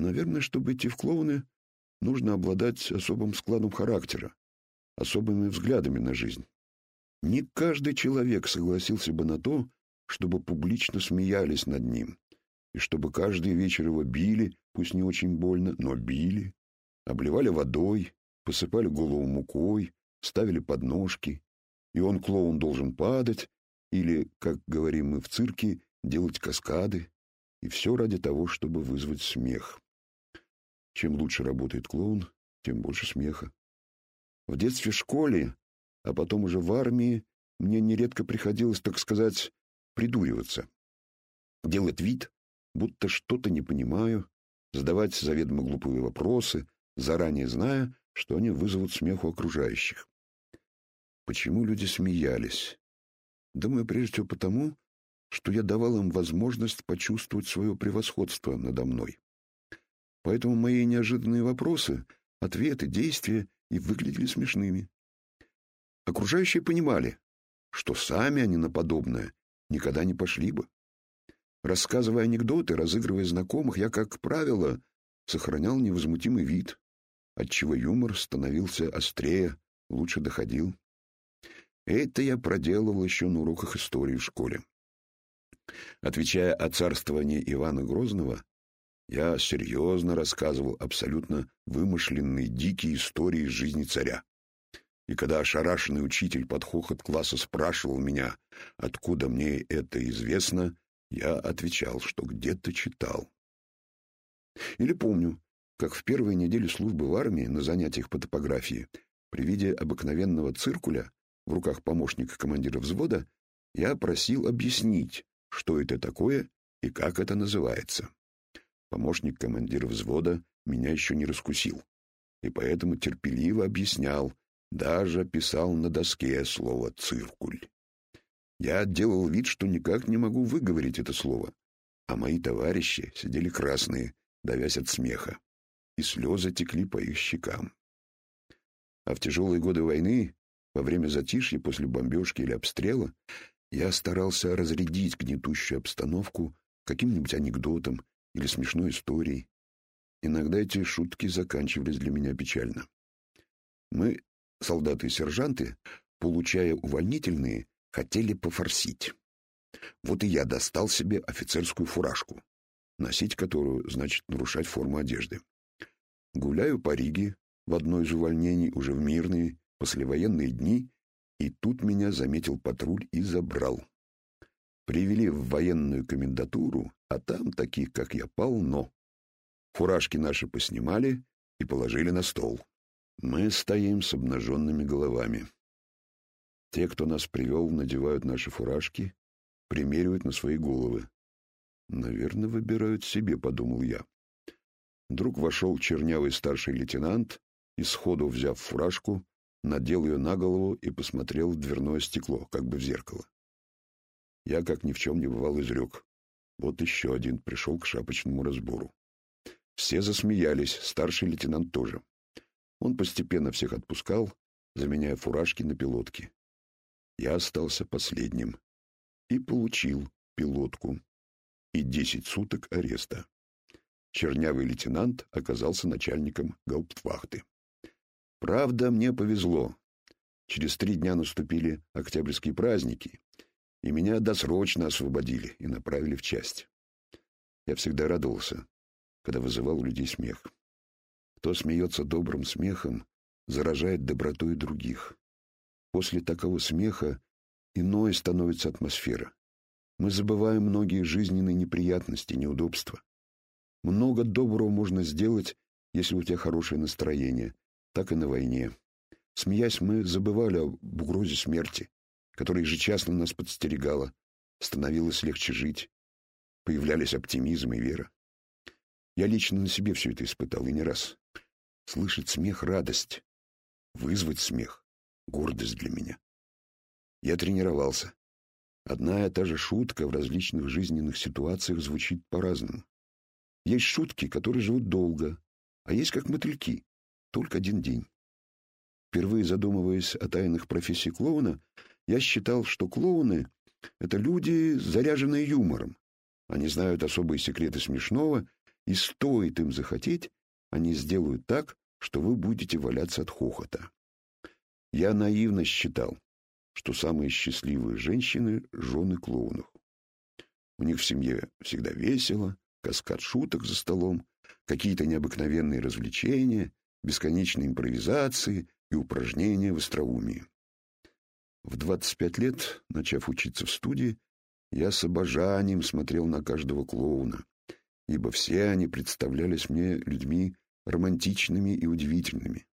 Наверное, чтобы идти в клоуны, нужно обладать особым складом характера, особыми взглядами на жизнь. Не каждый человек согласился бы на то, чтобы публично смеялись над ним, и чтобы каждый вечер его били, пусть не очень больно, но били, обливали водой, посыпали голову мукой, ставили подножки, и он, клоун, должен падать или, как говорим мы в цирке, делать каскады, и все ради того, чтобы вызвать смех. Чем лучше работает клоун, тем больше смеха. В детстве в школе, а потом уже в армии, мне нередко приходилось, так сказать, придуриваться. Делать вид, будто что-то не понимаю, задавать заведомо глупые вопросы, заранее зная, что они вызовут смех у окружающих. Почему люди смеялись? Думаю, прежде всего потому, что я давал им возможность почувствовать свое превосходство надо мной. Поэтому мои неожиданные вопросы, ответы, действия и выглядели смешными. Окружающие понимали, что сами они на подобное никогда не пошли бы. Рассказывая анекдоты, разыгрывая знакомых, я, как правило, сохранял невозмутимый вид, отчего юмор становился острее, лучше доходил. Это я проделывал еще на уроках истории в школе. Отвечая о царствовании Ивана Грозного, я серьезно рассказывал абсолютно вымышленные дикие истории из жизни царя. И когда ошарашенный учитель под хохот класса спрашивал меня, откуда мне это известно, я отвечал, что где-то читал. Или помню, как в первые недели службы в армии на занятиях по топографии при виде обыкновенного циркуля в руках помощника командира взвода я просил объяснить, что это такое и как это называется. Помощник командира взвода меня еще не раскусил, и поэтому терпеливо объяснял, даже писал на доске слово «циркуль». Я делал вид, что никак не могу выговорить это слово, а мои товарищи сидели красные, давясь от смеха, и слезы текли по их щекам. А в тяжелые годы войны, во время затишья после бомбежки или обстрела, я старался разрядить гнетущую обстановку каким-нибудь анекдотом или смешной историей. Иногда эти шутки заканчивались для меня печально. Мы, солдаты и сержанты, получая увольнительные, хотели пофорсить. Вот и я достал себе офицерскую фуражку, носить которую значит нарушать форму одежды. Гуляю по Риге в одной из увольнений уже в мирные послевоенные дни и тут меня заметил патруль и забрал. Привели в военную комендатуру, а там таких, как я, полно. Фуражки наши поснимали и положили на стол. Мы стоим с обнаженными головами. Те, кто нас привел, надевают наши фуражки, примеривают на свои головы. Наверное, выбирают себе, подумал я. Вдруг вошел чернявый старший лейтенант и, сходу взяв фуражку, надел ее на голову и посмотрел в дверное стекло, как бы в зеркало. Я, как ни в чем не бывал, изрек. Вот еще один пришел к шапочному разбору. Все засмеялись, старший лейтенант тоже. Он постепенно всех отпускал, заменяя фуражки на пилотки. Я остался последним и получил пилотку и десять суток ареста. Чернявый лейтенант оказался начальником гауптвахты. Правда, мне повезло. Через три дня наступили октябрьские праздники, и меня досрочно освободили и направили в часть. Я всегда радовался, когда вызывал у людей смех. Кто смеется добрым смехом, заражает добротой других. После такого смеха иной становится атмосфера. Мы забываем многие жизненные неприятности, неудобства. Много доброго можно сделать, если у тебя хорошее настроение, так и на войне. Смеясь, мы забывали об угрозе смерти, которая ежечасно нас подстерегала. Становилось легче жить. Появлялись оптимизм и вера. Я лично на себе все это испытал, и не раз. Слышать смех — радость. Вызвать смех — гордость для меня. Я тренировался. Одна и та же шутка в различных жизненных ситуациях звучит по-разному. Есть шутки, которые живут долго, а есть как мотыльки, только один день. Впервые задумываясь о тайнах профессии клоуна, я считал, что клоуны — это люди, заряженные юмором. Они знают особые секреты смешного И стоит им захотеть, они сделают так, что вы будете валяться от хохота. Я наивно считал, что самые счастливые женщины — жены клоунов. У них в семье всегда весело, каскад шуток за столом, какие-то необыкновенные развлечения, бесконечные импровизации и упражнения в остроумии. В 25 лет, начав учиться в студии, я с обожанием смотрел на каждого клоуна, ибо все они представлялись мне людьми романтичными и удивительными.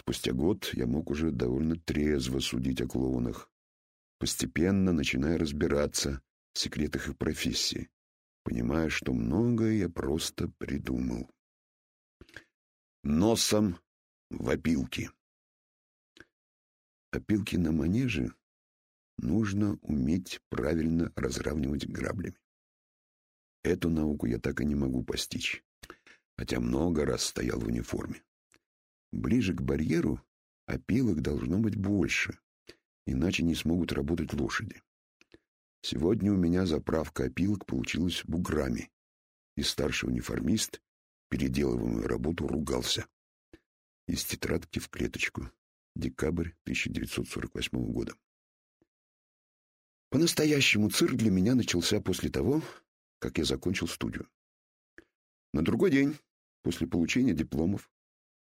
Спустя год я мог уже довольно трезво судить о клоунах, постепенно начиная разбираться в секретах их профессии, понимая, что многое я просто придумал. Носом в опилки. Опилки на манеже нужно уметь правильно разравнивать граблями. Эту науку я так и не могу постичь, хотя много раз стоял в униформе. Ближе к барьеру опилок должно быть больше, иначе не смогут работать лошади. Сегодня у меня заправка опилок получилась буграми, и старший униформист, переделывая мою работу, ругался. Из тетрадки в клеточку. Декабрь 1948 года. По-настоящему цирк для меня начался после того, как я закончил студию. На другой день, после получения дипломов,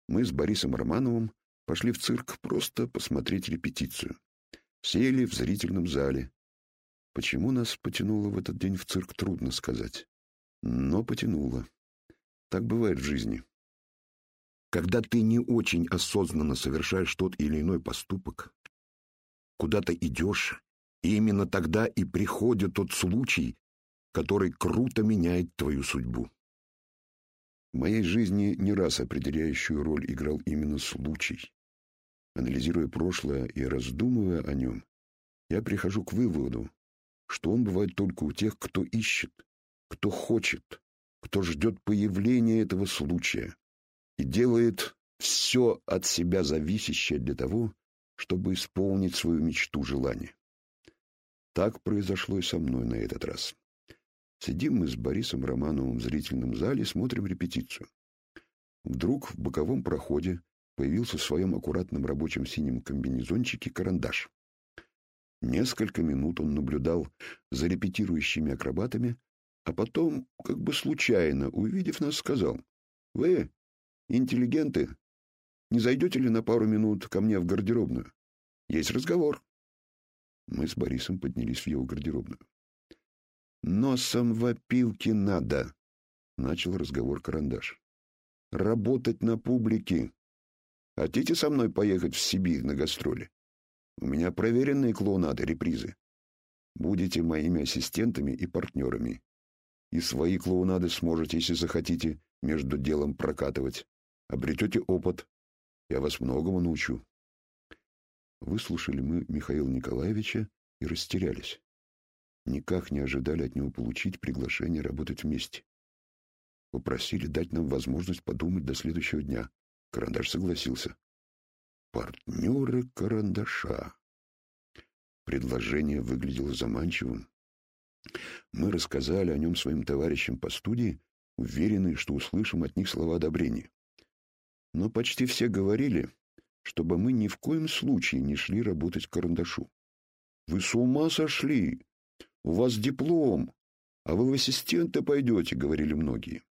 мы с Борисом Романовым пошли в цирк просто посмотреть репетицию. Сели в зрительном зале. Почему нас потянуло в этот день в цирк, трудно сказать. Но потянуло. Так бывает в жизни. Когда ты не очень осознанно совершаешь тот или иной поступок, куда то идешь, и именно тогда и приходит тот случай, который круто меняет твою судьбу. В моей жизни не раз определяющую роль играл именно случай. Анализируя прошлое и раздумывая о нем, я прихожу к выводу, что он бывает только у тех, кто ищет, кто хочет, кто ждет появления этого случая делает все от себя зависящее для того, чтобы исполнить свою мечту желание. Так произошло и со мной на этот раз. Сидим мы с Борисом Романовым в зрительном зале, смотрим репетицию. Вдруг в боковом проходе появился в своем аккуратном рабочем синем комбинезончике карандаш. Несколько минут он наблюдал за репетирующими акробатами, а потом, как бы случайно, увидев нас, сказал, «Вы, интеллигенты, не зайдете ли на пару минут ко мне в гардеробную? Есть разговор. Мы с Борисом поднялись в его гардеробную. «Носом в опилки надо», — начал разговор карандаш. «Работать на публике. Хотите со мной поехать в Сибирь на гастроли? У меня проверенные клоунады, репризы. Будете моими ассистентами и партнерами. И свои клоунады сможете, если захотите, между делом прокатывать обретете опыт. Я вас многому научу. Выслушали мы Михаила Николаевича и растерялись. Никак не ожидали от него получить приглашение работать вместе. Попросили дать нам возможность подумать до следующего дня. Карандаш согласился. Партнеры карандаша. Предложение выглядело заманчивым. Мы рассказали о нем своим товарищам по студии, уверенные, что услышим от них слова одобрения но почти все говорили, чтобы мы ни в коем случае не шли работать карандашу. «Вы с ума сошли! У вас диплом, а вы в ассистенты пойдете», — говорили многие.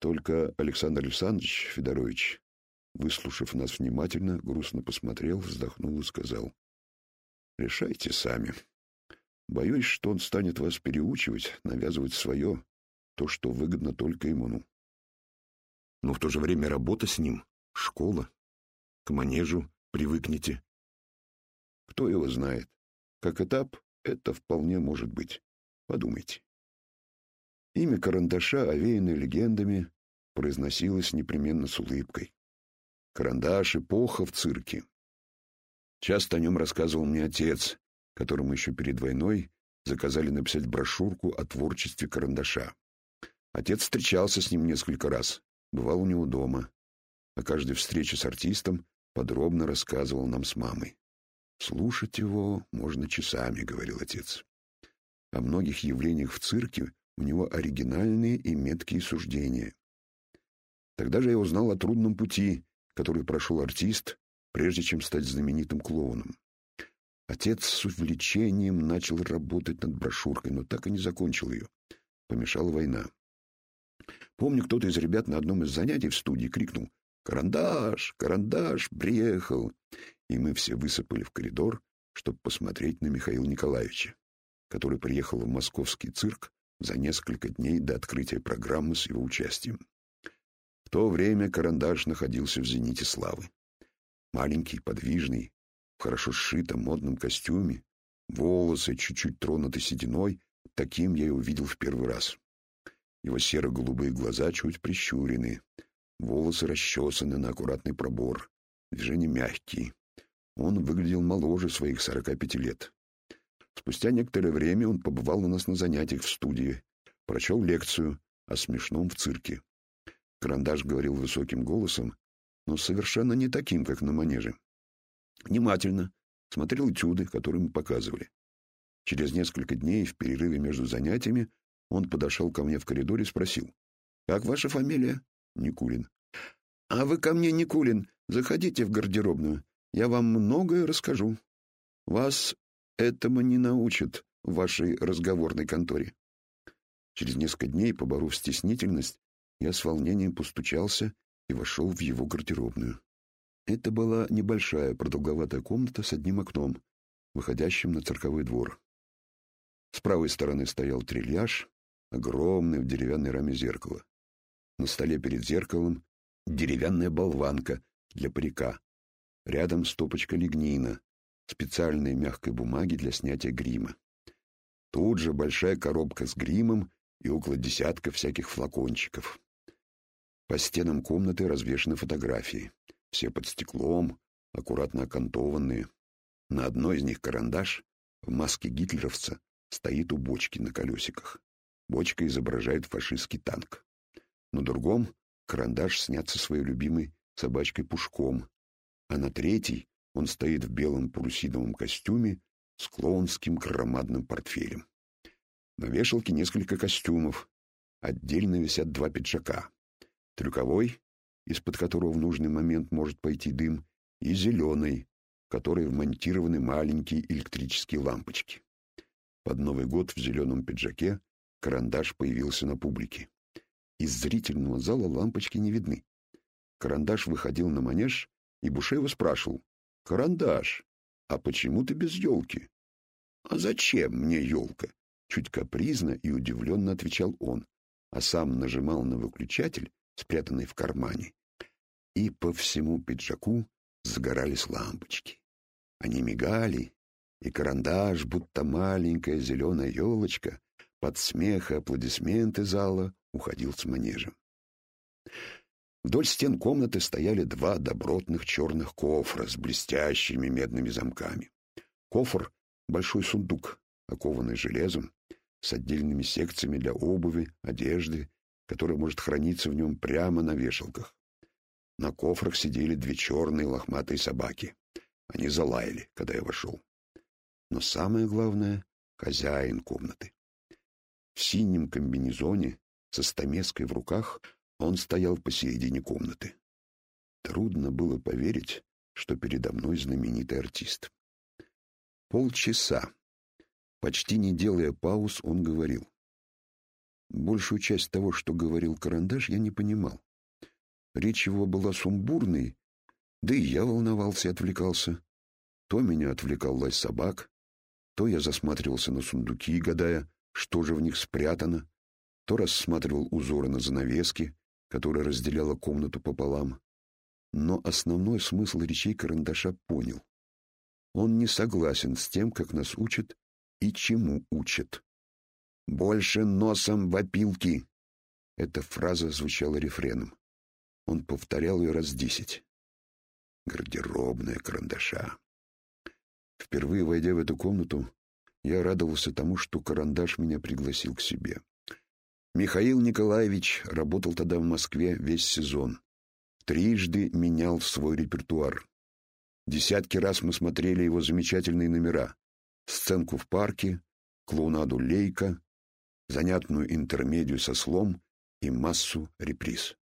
Только Александр Александрович Федорович, выслушав нас внимательно, грустно посмотрел, вздохнул и сказал, «Решайте сами. Боюсь, что он станет вас переучивать, навязывать свое, то, что выгодно только ему но в то же время работа с ним — школа. К манежу привыкнете. Кто его знает. Как этап это вполне может быть. Подумайте. Имя карандаша, овеянное легендами, произносилось непременно с улыбкой. Карандаш — эпоха в цирке. Часто о нем рассказывал мне отец, которому еще перед войной заказали написать брошюрку о творчестве карандаша. Отец встречался с ним несколько раз, бывал у него дома. О каждой встрече с артистом подробно рассказывал нам с мамой. «Слушать его можно часами», — говорил отец. О многих явлениях в цирке у него оригинальные и меткие суждения. Тогда же я узнал о трудном пути, который прошел артист, прежде чем стать знаменитым клоуном. Отец с увлечением начал работать над брошюркой, но так и не закончил ее. Помешала война. Помню, кто-то из ребят на одном из занятий в студии крикнул «Карандаш! Карандаш! Приехал!» И мы все высыпали в коридор, чтобы посмотреть на Михаила Николаевича, который приехал в московский цирк за несколько дней до открытия программы с его участием. В то время Карандаш находился в зените славы. Маленький, подвижный, в хорошо сшитом модном костюме, волосы чуть-чуть тронуты сединой, таким я и увидел в первый раз. Его серо-голубые глаза чуть прищурены, волосы расчесаны на аккуратный пробор, движения мягкие. Он выглядел моложе своих сорока пяти лет. Спустя некоторое время он побывал у нас на занятиях в студии, прочел лекцию о смешном в цирке. Карандаш говорил высоким голосом, но совершенно не таким, как на манеже. Внимательно смотрел этюды, которые мы показывали. Через несколько дней в перерыве между занятиями он подошел ко мне в коридоре и спросил. «Как ваша фамилия?» «Никулин». «А вы ко мне, Никулин, заходите в гардеробную. Я вам многое расскажу. Вас этому не научат в вашей разговорной конторе». Через несколько дней, поборов стеснительность, я с волнением постучался и вошел в его гардеробную. Это была небольшая продолговатая комната с одним окном, выходящим на цирковой двор. С правой стороны стоял трильяж, огромный в деревянной раме зеркало. На столе перед зеркалом деревянная болванка для парика. Рядом стопочка лигнина, специальной мягкой бумаги для снятия грима. Тут же большая коробка с гримом и около десятка всяких флакончиков. По стенам комнаты развешаны фотографии. Все под стеклом, аккуратно окантованные. На одной из них карандаш в маске гитлеровца стоит у бочки на колесиках. Бочка изображает фашистский танк. На другом карандаш снят со своей любимой собачкой Пушком, а на третий он стоит в белом парусиновом костюме с клоунским громадным портфелем. На вешалке несколько костюмов. Отдельно висят два пиджака трюковой, из-под которого в нужный момент может пойти дым, и зеленый, в который вмонтированы маленькие электрические лампочки. Под Новый год в зеленом пиджаке карандаш появился на публике. Из зрительного зала лампочки не видны. Карандаш выходил на манеж, и Бушева спрашивал, «Карандаш, а почему ты без елки?» «А зачем мне елка?» Чуть капризно и удивленно отвечал он, а сам нажимал на выключатель, спрятанный в кармане, и по всему пиджаку загорались лампочки. Они мигали, и карандаш, будто маленькая зеленая елочка, под смех и аплодисменты зала уходил с манежем. Вдоль стен комнаты стояли два добротных черных кофра с блестящими медными замками. Кофр — большой сундук, окованный железом, с отдельными секциями для обуви, одежды которая может храниться в нем прямо на вешалках. На кофрах сидели две черные лохматые собаки. Они залаяли, когда я вошел. Но самое главное — хозяин комнаты. В синем комбинезоне со стамеской в руках он стоял посередине комнаты. Трудно было поверить, что передо мной знаменитый артист. Полчаса, почти не делая пауз, он говорил. Большую часть того, что говорил Карандаш, я не понимал. Речь его была сумбурной, да и я волновался и отвлекался. То меня отвлекал лай собак, то я засматривался на сундуки, гадая, что же в них спрятано, то рассматривал узоры на занавеске, которая разделяла комнату пополам. Но основной смысл речей Карандаша понял. Он не согласен с тем, как нас учат и чему учат. «Больше носом в опилки!» Эта фраза звучала рефреном. Он повторял ее раз десять. Гардеробная карандаша. Впервые войдя в эту комнату, я радовался тому, что карандаш меня пригласил к себе. Михаил Николаевич работал тогда в Москве весь сезон. Трижды менял свой репертуар. Десятки раз мы смотрели его замечательные номера. Сценку в парке, клоунаду Лейка, занятную интермедию со слом и массу реприз.